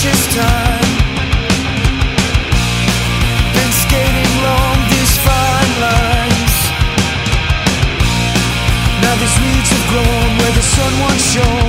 precious time. Been skating along these fine lines. Now these weeds have grown where the sun once shone.